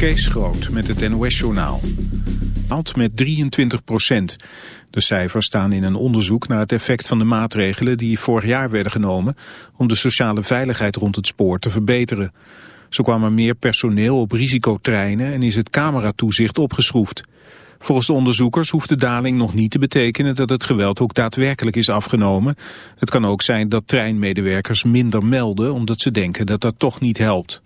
Kees Groot met het NOS-journaal. Alt met 23 procent. De cijfers staan in een onderzoek naar het effect van de maatregelen die vorig jaar werden genomen om de sociale veiligheid rond het spoor te verbeteren. Zo kwam er meer personeel op risicotreinen en is het cameratoezicht opgeschroefd. Volgens de onderzoekers hoeft de daling nog niet te betekenen dat het geweld ook daadwerkelijk is afgenomen. Het kan ook zijn dat treinmedewerkers minder melden omdat ze denken dat dat toch niet helpt.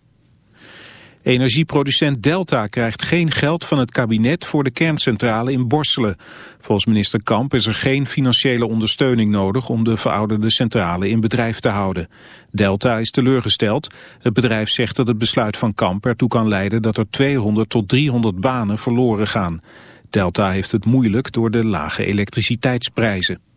Energieproducent Delta krijgt geen geld van het kabinet voor de kerncentrale in Borselen. Volgens minister Kamp is er geen financiële ondersteuning nodig om de verouderde centrale in bedrijf te houden. Delta is teleurgesteld. Het bedrijf zegt dat het besluit van Kamp ertoe kan leiden dat er 200 tot 300 banen verloren gaan. Delta heeft het moeilijk door de lage elektriciteitsprijzen.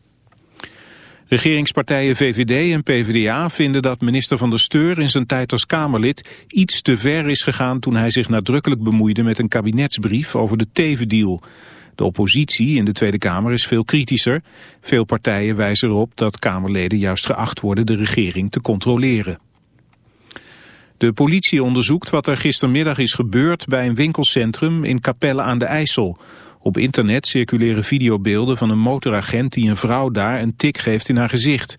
Regeringspartijen VVD en PvdA vinden dat minister van der Steur in zijn tijd als Kamerlid iets te ver is gegaan toen hij zich nadrukkelijk bemoeide met een kabinetsbrief over de tevendeal. De oppositie in de Tweede Kamer is veel kritischer. Veel partijen wijzen erop dat Kamerleden juist geacht worden de regering te controleren. De politie onderzoekt wat er gistermiddag is gebeurd bij een winkelcentrum in Capelle aan de IJssel. Op internet circuleren videobeelden van een motoragent die een vrouw daar een tik geeft in haar gezicht.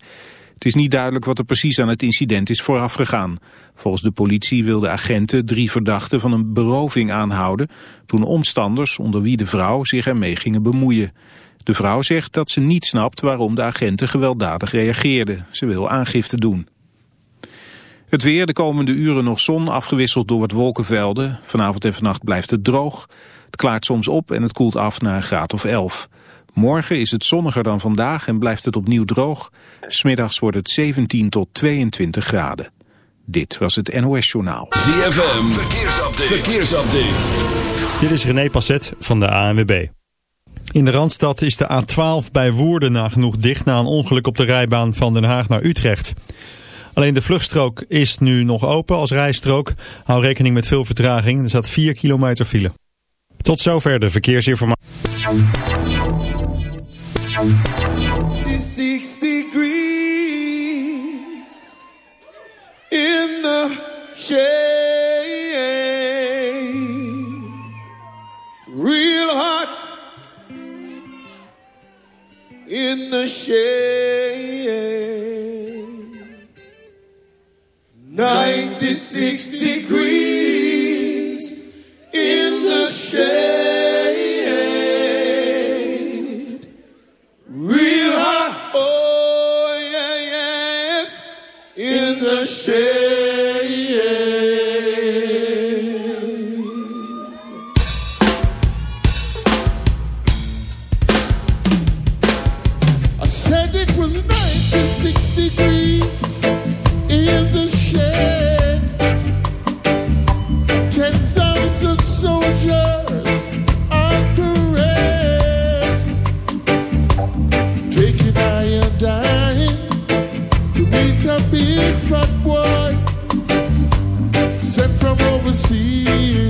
Het is niet duidelijk wat er precies aan het incident is voorafgegaan. Volgens de politie wilden agenten drie verdachten van een beroving aanhouden... toen omstanders, onder wie de vrouw, zich ermee gingen bemoeien. De vrouw zegt dat ze niet snapt waarom de agenten gewelddadig reageerden. Ze wil aangifte doen. Het weer, de komende uren nog zon, afgewisseld door wat wolkenvelden. Vanavond en vannacht blijft het droog. Het klaart soms op en het koelt af naar een graad of 11. Morgen is het zonniger dan vandaag en blijft het opnieuw droog. Smiddags wordt het 17 tot 22 graden. Dit was het NOS Journaal. ZFM, verkeersupdate. verkeersupdate. Dit is René Passet van de ANWB. In de Randstad is de A12 bij Woerden nagenoeg dicht na een ongeluk op de rijbaan van Den Haag naar Utrecht. Alleen de vluchtstrook is nu nog open als rijstrook. Hou rekening met veel vertraging. Er staat 4 kilometer file. Tot zover de verkeersinformatie. in the shade. Real hot in the shade. 96 degrees in the shade. Real hot, fat boy sent from overseas.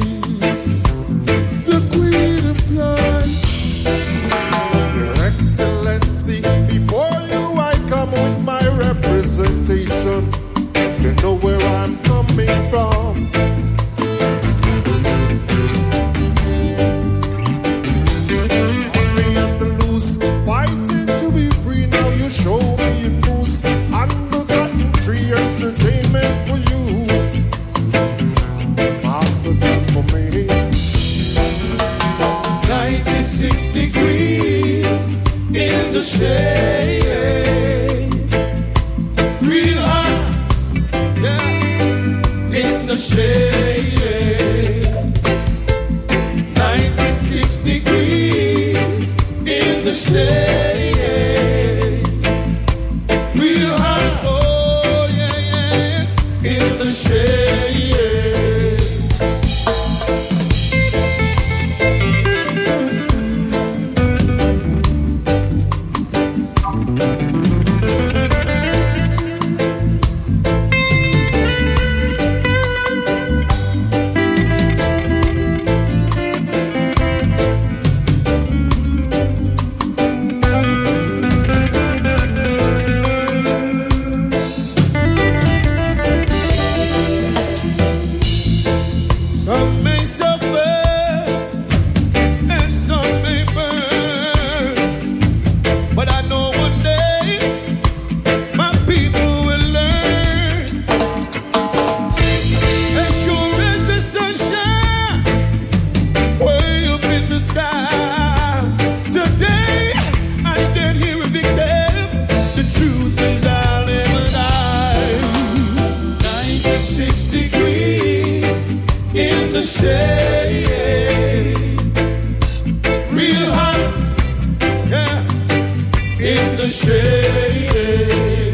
in the shade.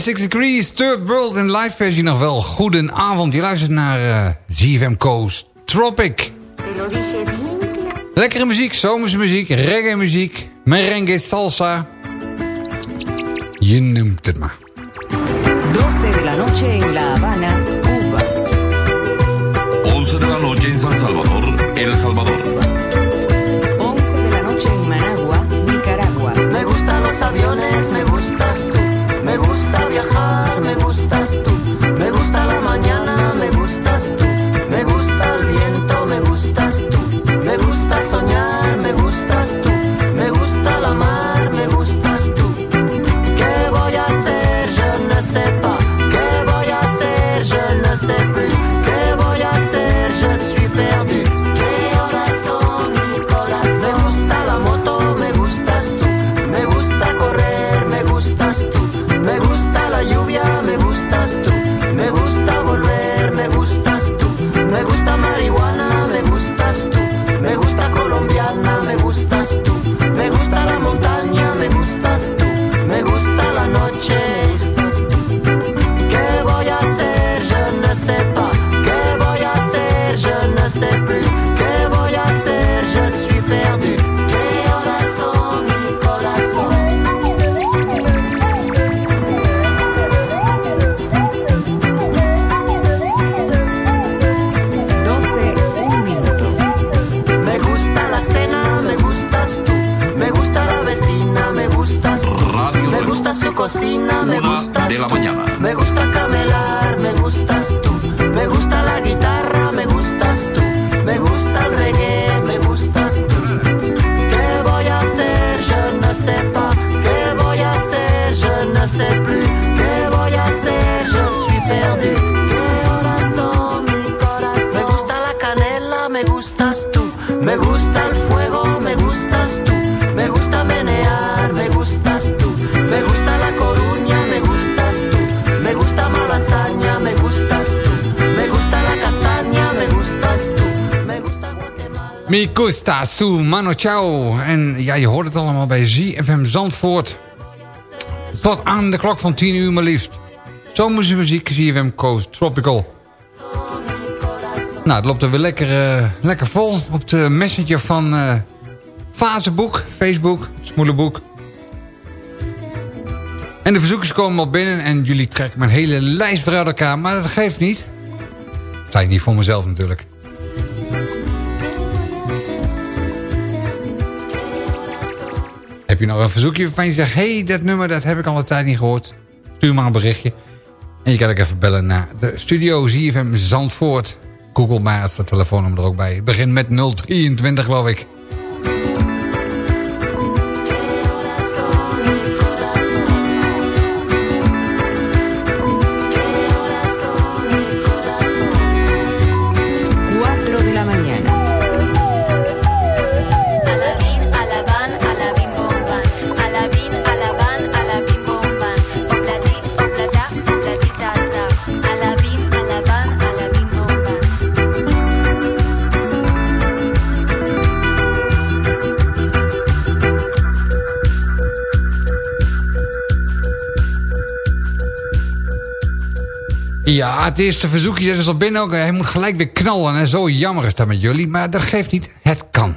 6 Degrees, Third World in live versie nog wel. Goedenavond, je luistert naar eh, uh, ZFM Coast Tropic. Lekkere muziek, zomerse muziek, reggae muziek, merengue, salsa. Je noemt het maar. 12 de la noche in La Habana, Cuba. 11 de la noche in San Salvador, El Salvador. 11 de la noche in Managua, Nicaragua. Me gustan los aviones, Gusta su, mano ciao. En ja, je hoort het allemaal bij ZFM Zandvoort. Tot aan de klok van 10 uur maar liefst. Zomerse muziek, ZFM Coast Tropical. Nou, het loopt er weer lekker, eh, lekker vol op de messenger van eh Fazeboek, Facebook, Smoelenboek. En de verzoekers komen al binnen en jullie trekken mijn hele lijst voor uit elkaar. Maar dat geeft niet. Dat ik niet voor mezelf natuurlijk. Je nog een verzoekje waarvan je zegt... hey, dat nummer dat heb ik al een tijd niet gehoord. Stuur maar een berichtje. En je kan ook even bellen naar de studio ZFM Zandvoort. Google maar, is de telefoonnummer er ook bij. Het begint met 023 geloof ik. Het eerste verzoekje is al binnen ook. Hij moet gelijk weer knallen. En zo jammer is dat met jullie. Maar dat geeft niet. Het kan.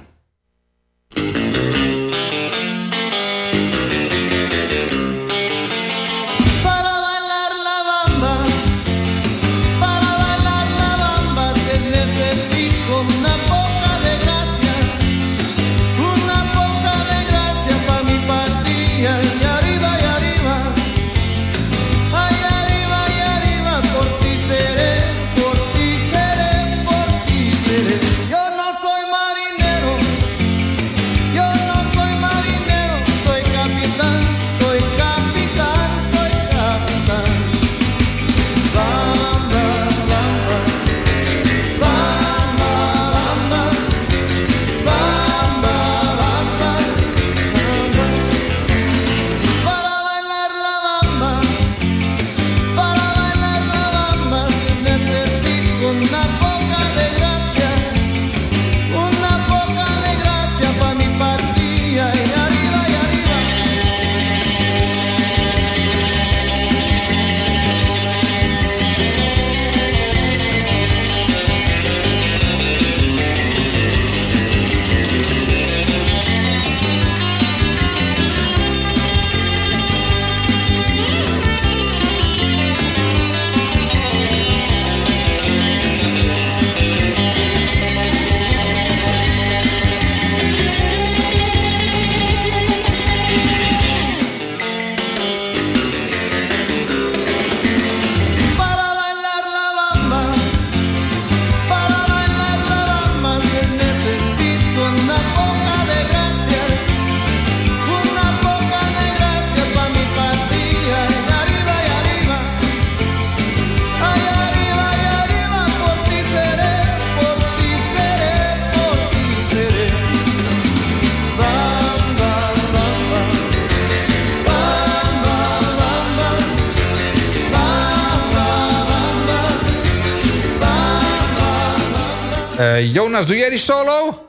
Jonas, doe jij die solo?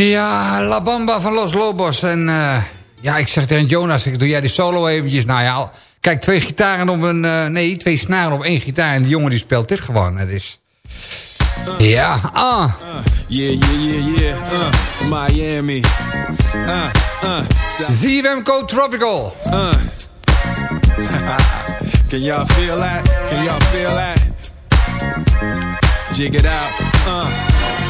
Ja, La Bamba van Los Lobos. En eh, ja, ik zeg tegen Jonas, ik doe jij die solo eventjes. Nou ja, kijk, twee gitaren op een... eh, nee, twee snaren op één gitaar. En die jongen die speelt dit gewoon. Het is... Ja, ah. Yeah, yeah, yeah, yeah. Uh, Miami. Uh, uh, ZFM Code Tropical. uh. Can y'all feel that? Can y'all feel that? Jig it out. Uh.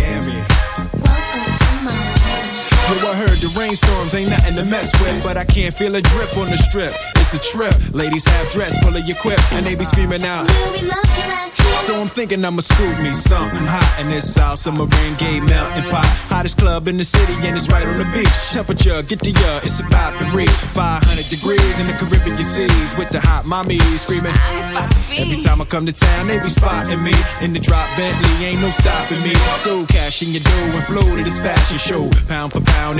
I heard the rainstorms ain't nothing to mess with, but I can't feel a drip on the strip. It's a trip. Ladies have dressed, full of your quip, and they be screaming out. Will we love your ass here? So I'm thinking I'ma scoop me something hot in this South Submarine Gay Mountain Pot. Hottest club in the city and it's right on the beach. Temperature, get to ya, it's about to reach 500 degrees in the Caribbean seas with the hot mommy screaming. Every time I come to town, they be spotting me in the drop Bentley, ain't no stopping me. So cash in your dough and flow to this fashion show. Pound for pound,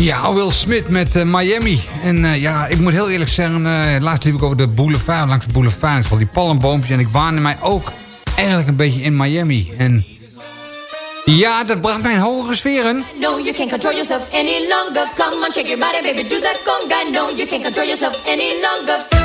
Ja, Will Smith met eh, Miami. En eh, ja, ik moet heel eerlijk zeggen, eh, laatst liep ik over de boulevard, langs de boulevard. Zag die palmboompjes en ik waande mij ook eigenlijk een beetje in Miami. En ja, dat bracht mij in hogere sferen. No, you can't control yourself any longer. Come on, shake your body, baby, do that conga. No, you can't control yourself any longer.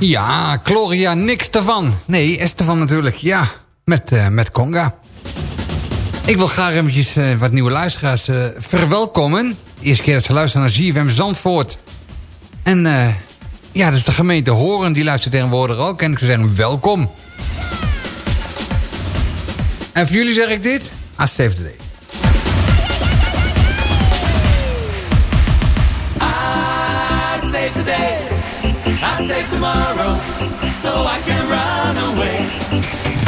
Ja, Gloria, niks ervan. Nee, Estefan natuurlijk, ja. Met, uh, met Conga. Ik wil graag eventjes eh, wat nieuwe luisteraars eh, verwelkomen. Eerste keer dat ze luisteren naar ZFM Zandvoort. En ja, dus de gemeente Horen, die luistert tegenwoordig ook. En ik zou welkom. En voor jullie zeg ik dit. A save the day. I day. I save tomorrow so I can run away.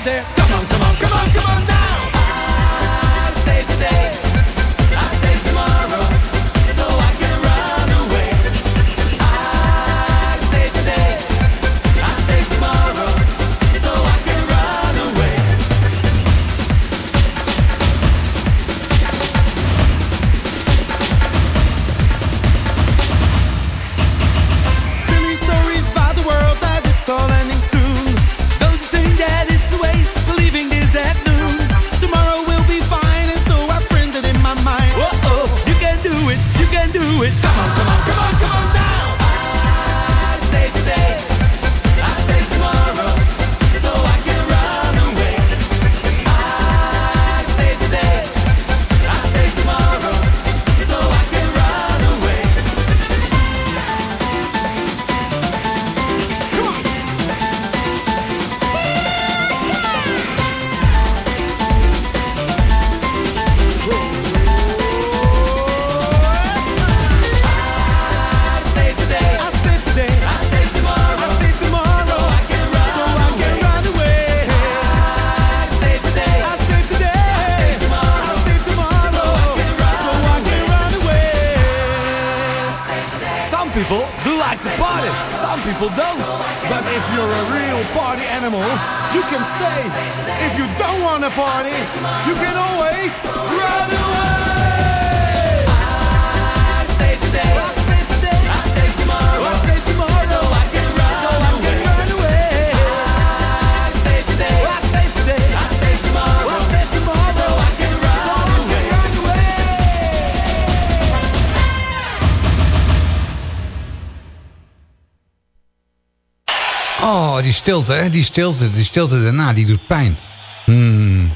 对。stilte, hè? Die stilte, die stilte daarna, die doet pijn. Hmm.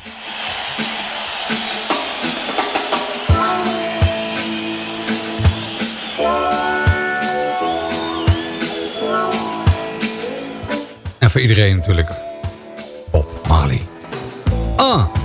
En voor iedereen natuurlijk. op Mali. Ah!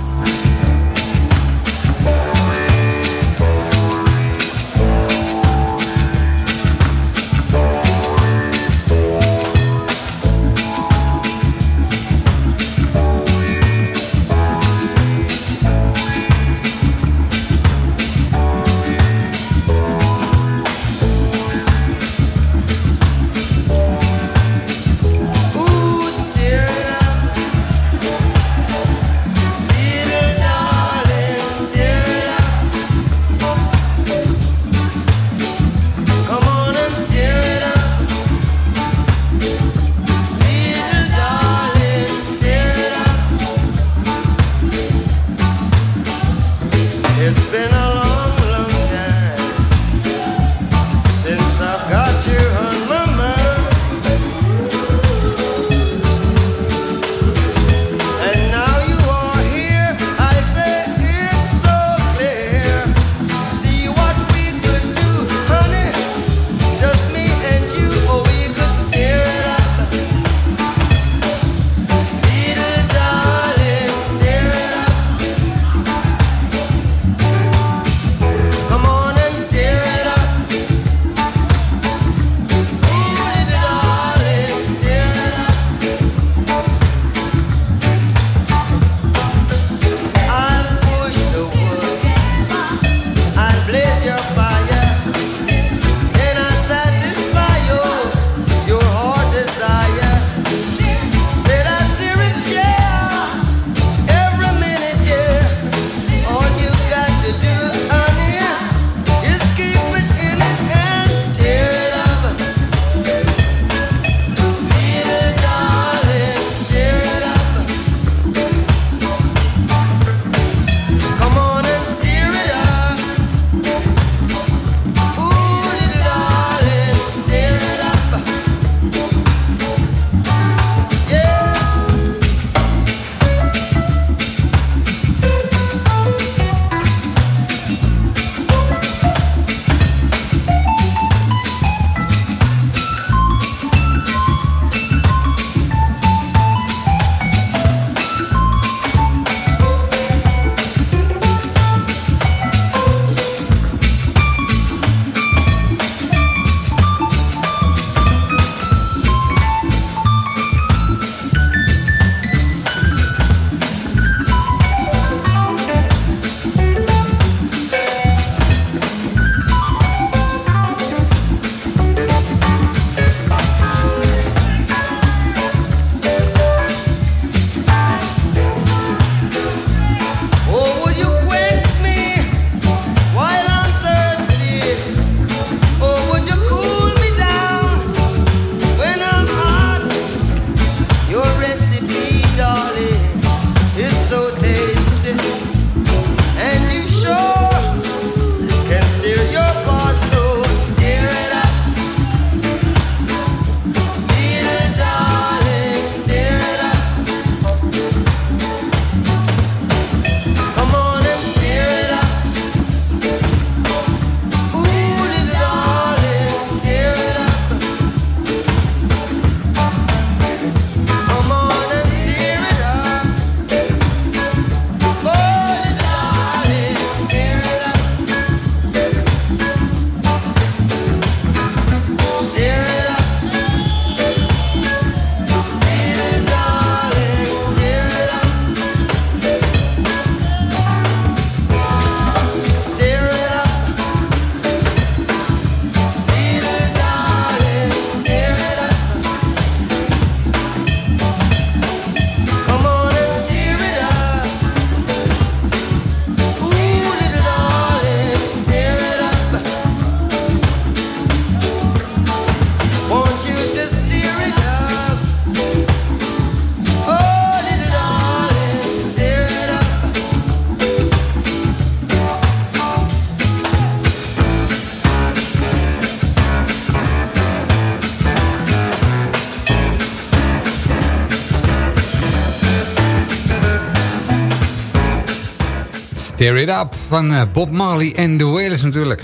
Tear It Up van eh, Bob Marley en The Wailers natuurlijk.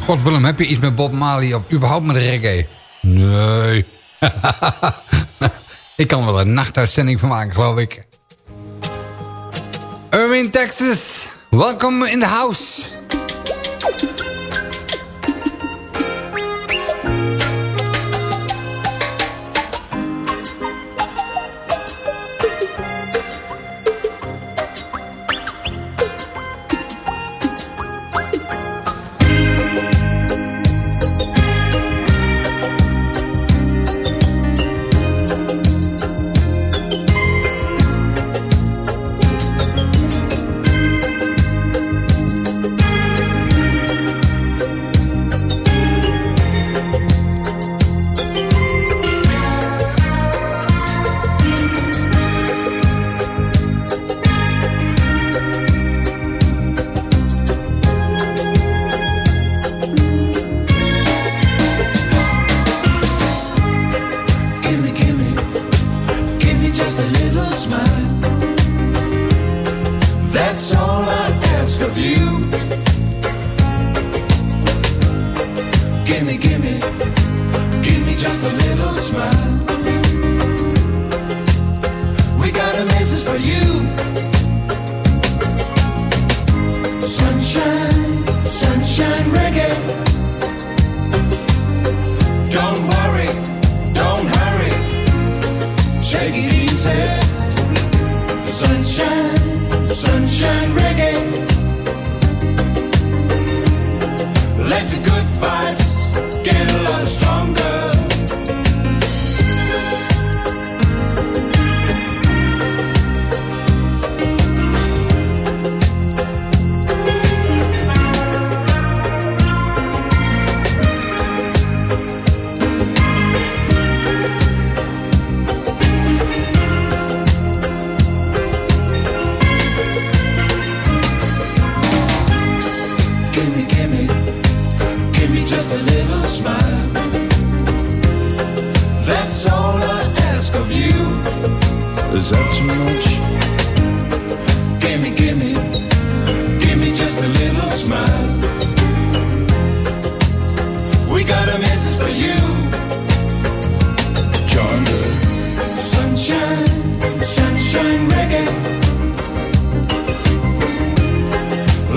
God Willem, heb je iets met Bob Marley of überhaupt met reggae? Nee. ik kan wel een nachtuitzending van maken, geloof ik. Irving, Texas. Welcome in the house.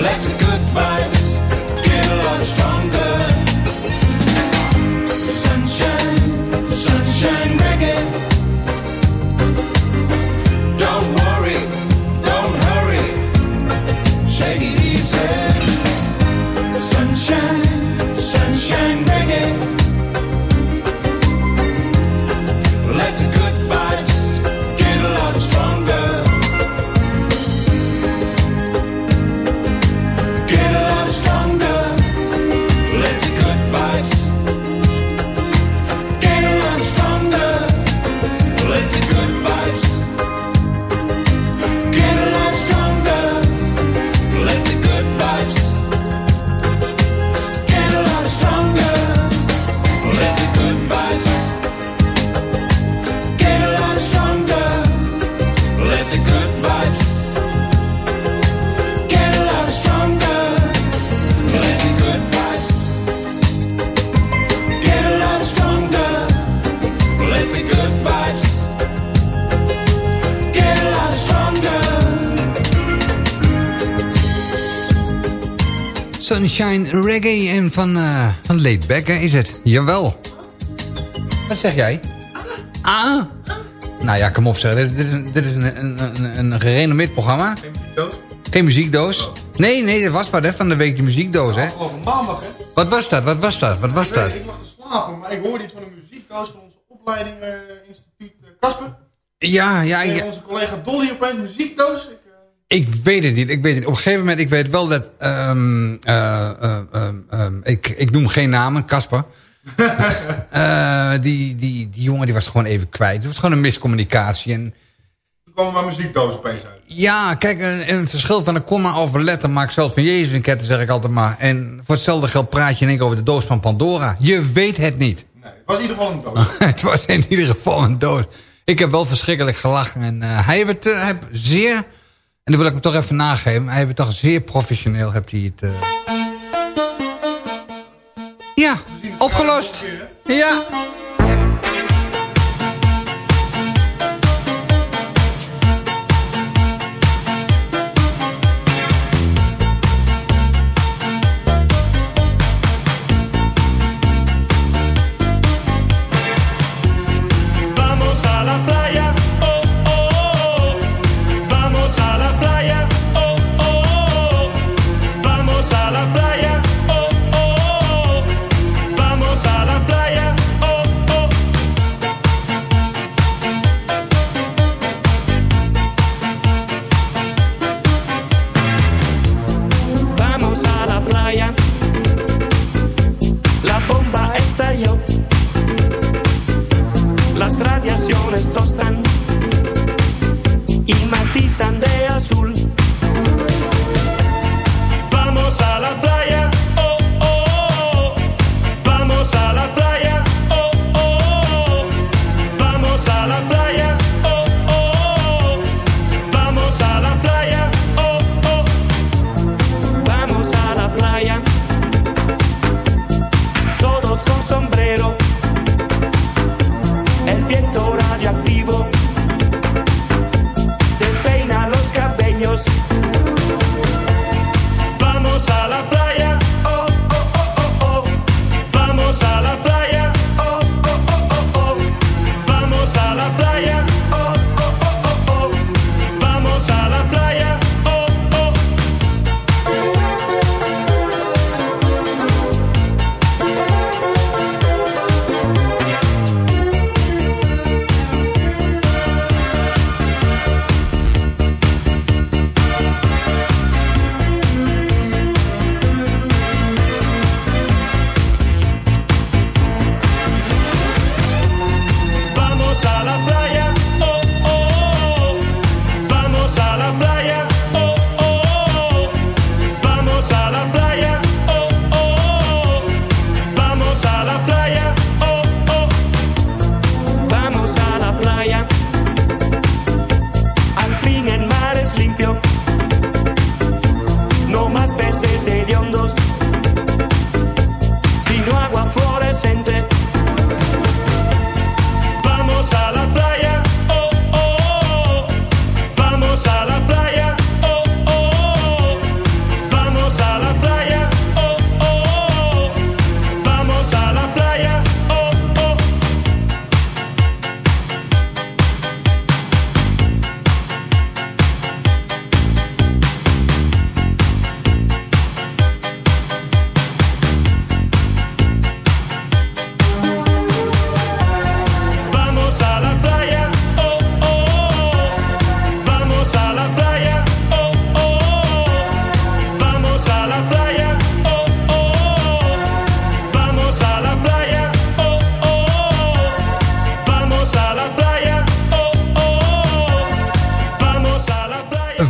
Let the good vibes get a lot stronger. Sunshine, Sunshine Reggae en van, eh van is het? Jawel. Wat zeg jij? Ah. Nou ja, kom op zeg. Dit, dit is, een, dit is een, een, een, een gerenommeerd programma. Geen muziekdoos? Nee, nee, dat was wat hè, van de week die muziekdoos, hè? Afgelopen maandag, hè? Wat was dat? Wat was dat? Wat was dat? Ik lag te slapen, maar ik hoorde iets van een muziekdoos van onze opleiding eh, instituut eh, Casper. Ja, ja, en onze collega Dolly opeens muziekdoos. Ik, weet het niet. Ik weet het niet. Op een gegeven moment, ik weet wel dat... ehm, eh, eh, ehm, ehm, ik, ik noem geen namen, Casper. Eh, die, die, die jongen die was gewoon even kwijt. Het was gewoon een miscommunicatie. En toen kwam maar muziekdoos opeens uit. Ja, kijk, een, een verschil van een komma of een letter maakt zelfs van Jezus een ketter, zeg ik altijd maar. En voor hetzelfde geld praat je in één over de doos van Pandora. Je weet het niet. Nee, het was in ieder geval een doos. het was in ieder geval een doos. Ik heb wel verschrikkelijk gelachen. En hij heeft hij heeft zeer... dan wil ik hem toch even nageven. Hij heeft toch zeer professioneel, hebt hij het... eh. Ja, opgelost. Ja.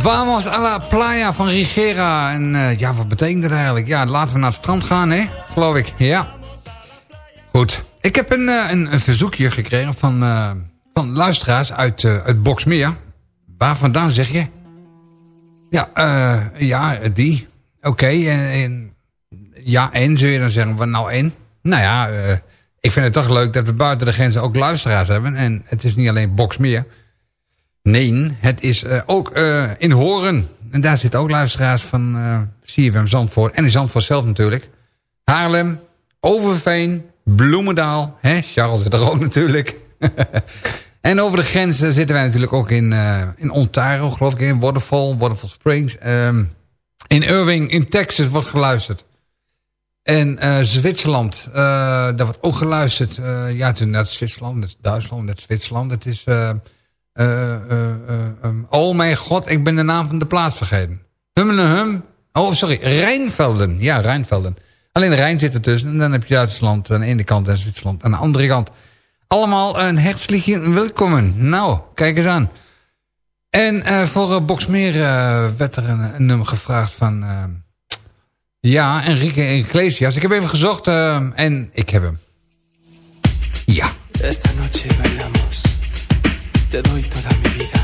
Vamos a la playa van Rigera. En eh, ja, wat betekent dat eigenlijk? Ja, laten we naar het strand gaan, hè? Geloof ik, ja. Goed. Ik heb een, eh, een, een verzoekje gekregen van, eh, van luisteraars uit, uit Boksmeer. Waar vandaan zeg je? Ja, ja die. Oké, en, ja, en zul je dan zeggen, wat nou en? Nou ja, ik vind het toch leuk dat we buiten de grenzen ook luisteraars hebben. En het is niet alleen Boksmeer. Nee, het is eh, ook eh, in Horen. En daar zitten ook luisteraars van eh CFM Zandvoort. En in Zandvoort zelf natuurlijk. Haarlem, Overveen, Bloemendaal. Hè? Charles zit er ook natuurlijk. en over de grenzen zitten wij natuurlijk ook in, in Ontario, geloof ik. In Waterfall, Waterfall Springs. Ehm, in Irving, in Texas wordt geluisterd. En Zwitserland, daar wordt ook geluisterd. Ja, het is net Zwitserland, net Duitsland, net Zwitserland. Het is... eh, eh, eh, eh, ehm, oh mijn god, ik ben de naam van de plaats vergeten. Hum en hum. Oh, sorry, Rijnvelden. Ja, Rijnvelden. Alleen Rijn zit ertussen. En dan heb je Duitsland aan de ene kant en Zwitserland aan de andere kant. Allemaal een herzlichen welkom. Nou, kijk eens aan. En voor uh, Boxmeer werd er een, nummer gevraagd van... Ja, Enrique Iglesias. Ik heb even gezocht uh, en ik heb hem. Ja. Esta noche bailamos. Te doy toda mi vida.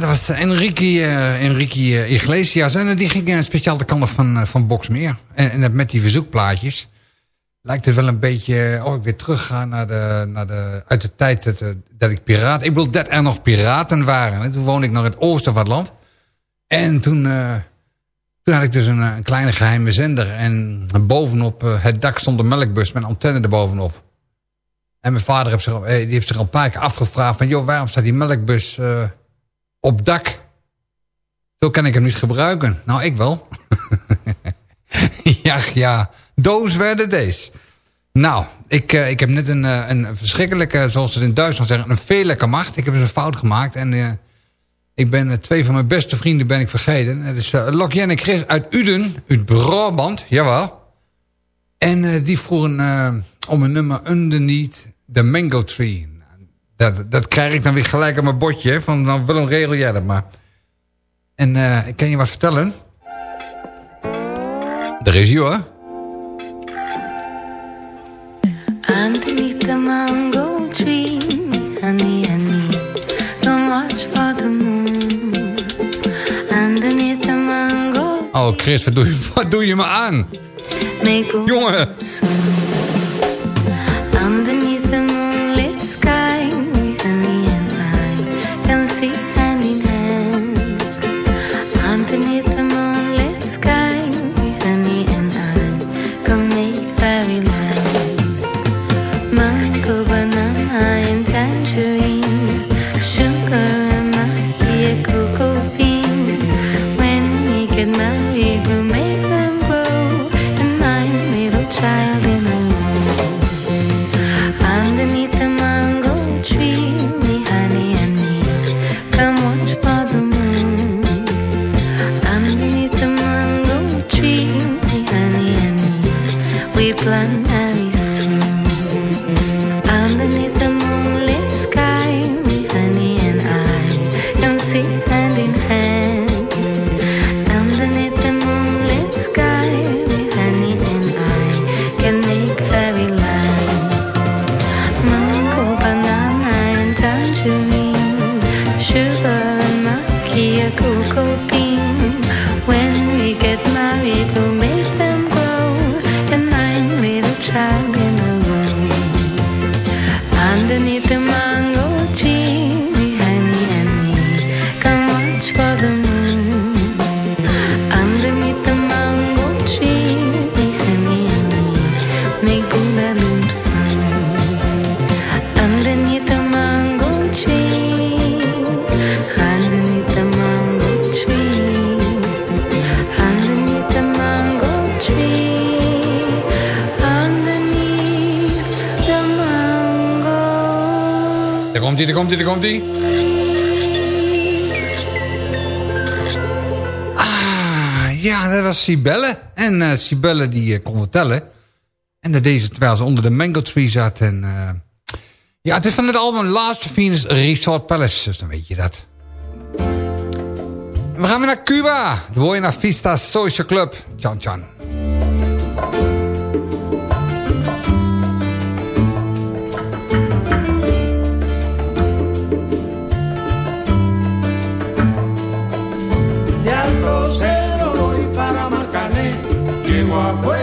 Dat was Enrique, eh, Enrique eh, Iglesias. En eh, die ging speciaal de kant van, van Boxmeer. En, en met die verzoekplaatjes. Lijkt het wel een beetje... Oh, ik weer teruggaan naar de, naar de, uit de tijd dat, dat ik piraat... Ik bedoel, dat er nog piraten waren. En toen woonde ik nog in het oosten van het land. En toen, toen had ik dus een, kleine geheime zender. En bovenop het dak stond een melkbus met een antenne erbovenop. En mijn vader heeft zich, die heeft zich al een paar keer afgevraagd... van joh, waarom staat die melkbus op dak? Zo kan ik hem niet gebruiken. Nou, ik wel. ja, ja. Doos werden deze. Nou, ik, eh, ik heb net een, eh, een verschrikkelijke, zoals ze het in Duitsland zeggen... een vele macht. Ik heb dus een fout gemaakt. En eh, ik ben twee van mijn beste vrienden ben ik vergeten. Dat is uh, Lokjen en Chris uit Uden, uit Brabant. Jawel. En die vroegen om een nummer Underneath the Mango Tree. Dat, dat krijg ik dan weer gelijk aan mijn bordje. hè, Van nou, Willem, regel jij dat maar. En eh, ik kan je wat vertellen. Daar is hij hoor. Underneath the mango tree, honey, honey, don't watch for the moon. Underneath the mango, Oh Chris, wat doe je, wat doe je me aan? Jongen. Daar komt hij, daar komt hij, daar komt hij. Ah, ja, dat was Sibelle. En eh Sibelle die eh, kon vertellen. En dat deed ze terwijl ze onder de mango tree zat. En, eh, ja, het is van het album Last Venus Resort Palace. Dus dan weet je dat. We gaan weer naar Cuba. De Buena Vista Social Club. Chan Chan. Llego a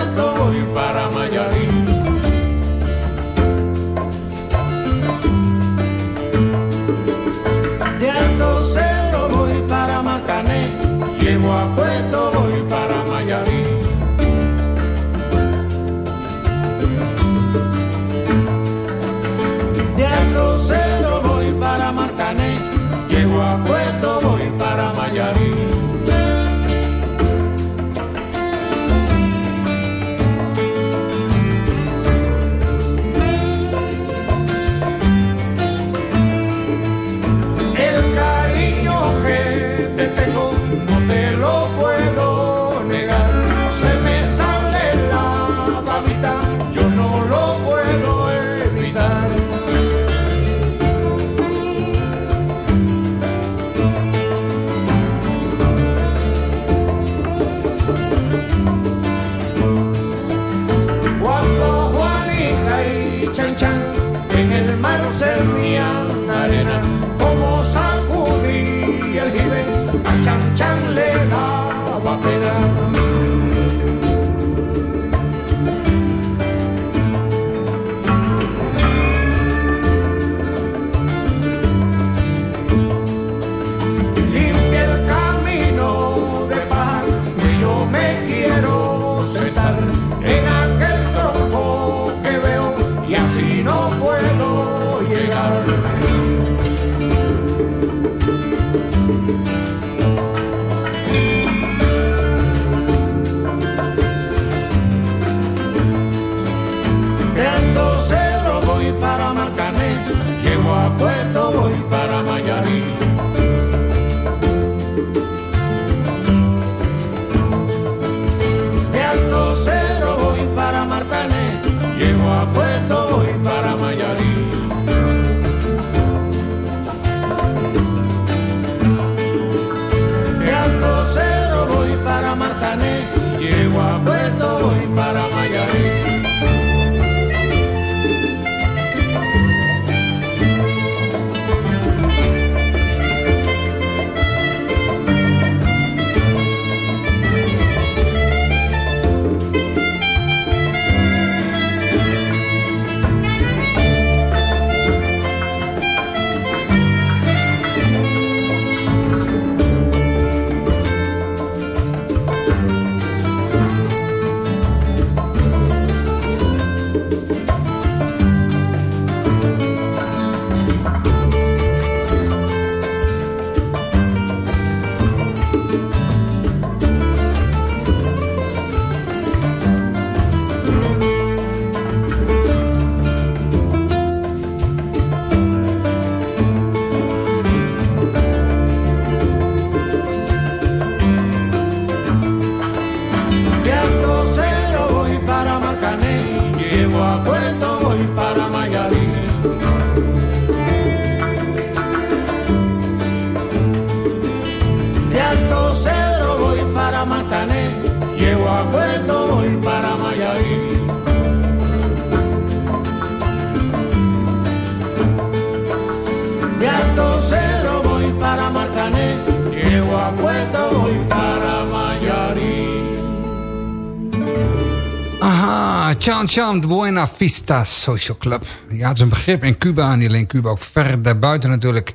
Enchant Buena Vista Social Club. Ja, het is een begrip in Cuba en niet alleen Cuba, ook ver daarbuiten natuurlijk.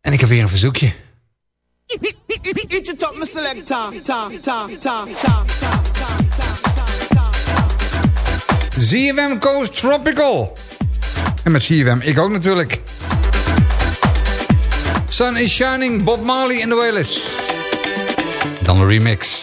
En ik heb weer een verzoekje. ZFM Coast Tropical. En met ZFM, ik ook natuurlijk. Sun is Shining, Bob Marley in the Wailers. Dan een remix.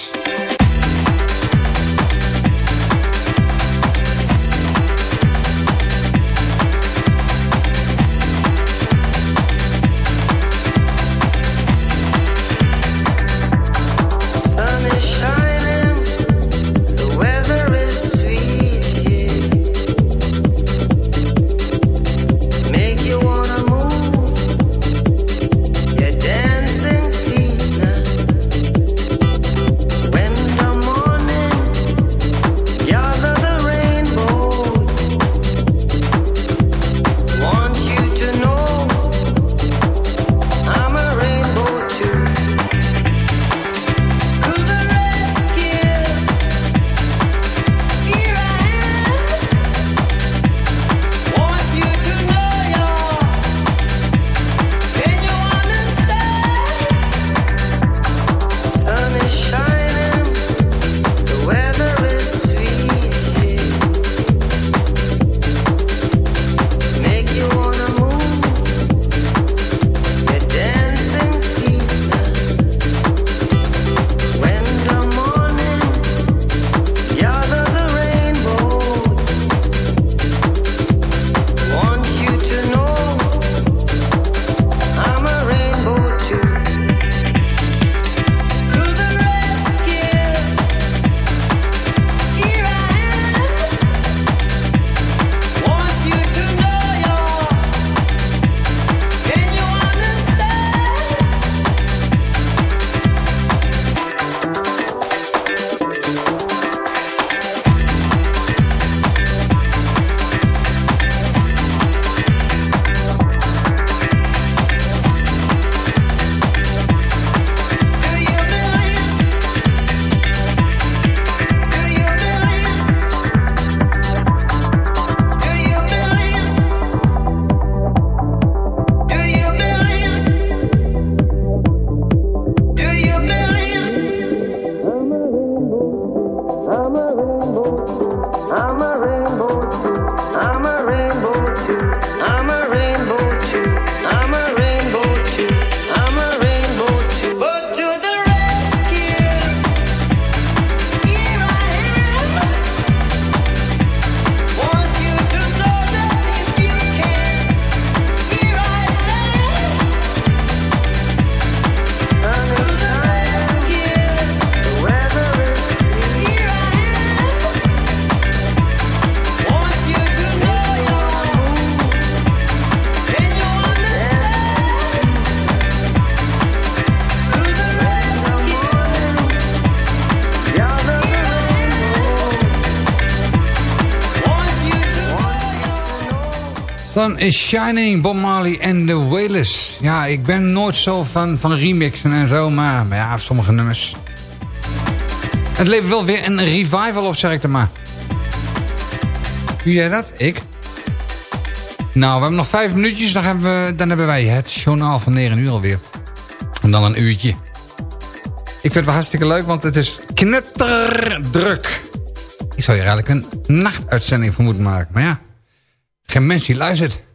Is Shining, Bob Marley en The Wailers. Ja, ik ben nooit zo van, van remixen en zo, maar, maar ja, sommige nummers. Het levert wel weer een revival op, zeg ik er maar. Wie zei dat? Ik? Nou, we hebben nog vijf minuutjes, dan hebben, we, dan hebben wij het journaal van 9 uur alweer. En dan een uurtje. Ik vind het wel hartstikke leuk, want het is knetterdruk. Ik zou hier eigenlijk een nachtuitzending voor moeten maken, maar ja. Geen mens die luistert.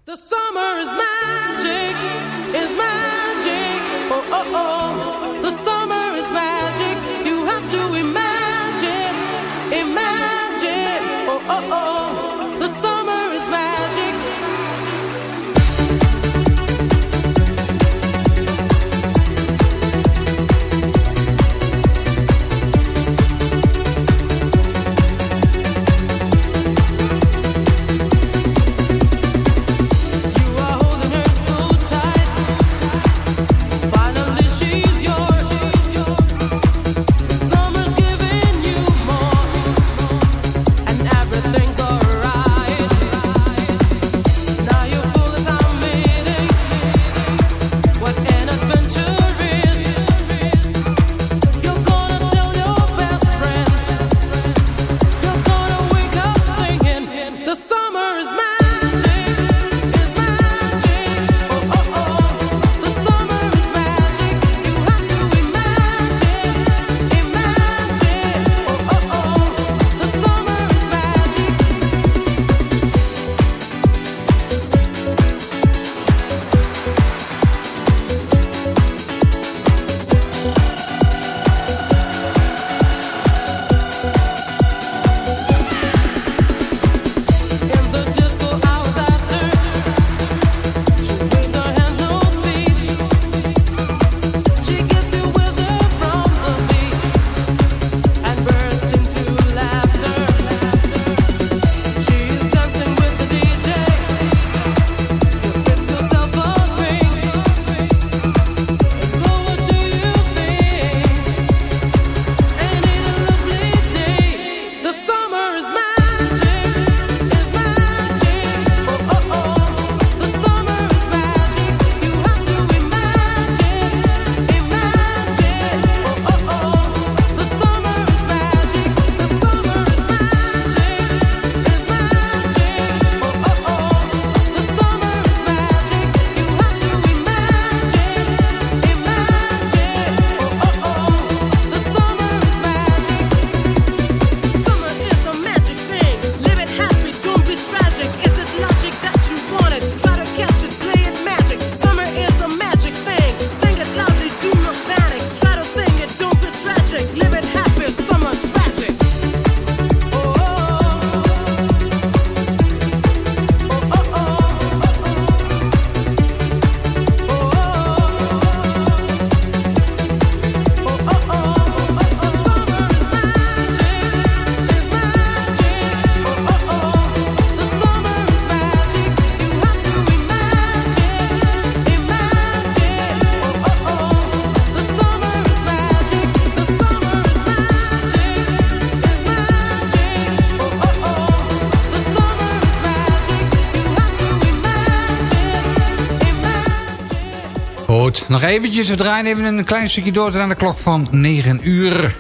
Eventjes. We draaien even een klein stukje door tot aan de klok van 9 uur.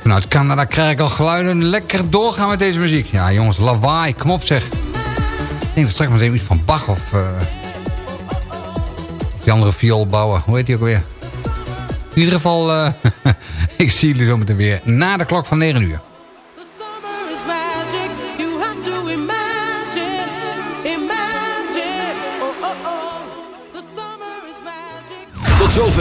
Vanuit Canada krijg ik al geluiden. Lekker doorgaan met deze muziek. Ja, jongens, lawaai. Kom op, zeg. Ik denk dat straks meteen iets van Bach of... eh, die andere viool bouwen. Hoe heet die ook weer? In ieder geval, eh, ik zie jullie zo meteen weer na de klok van 9 uur.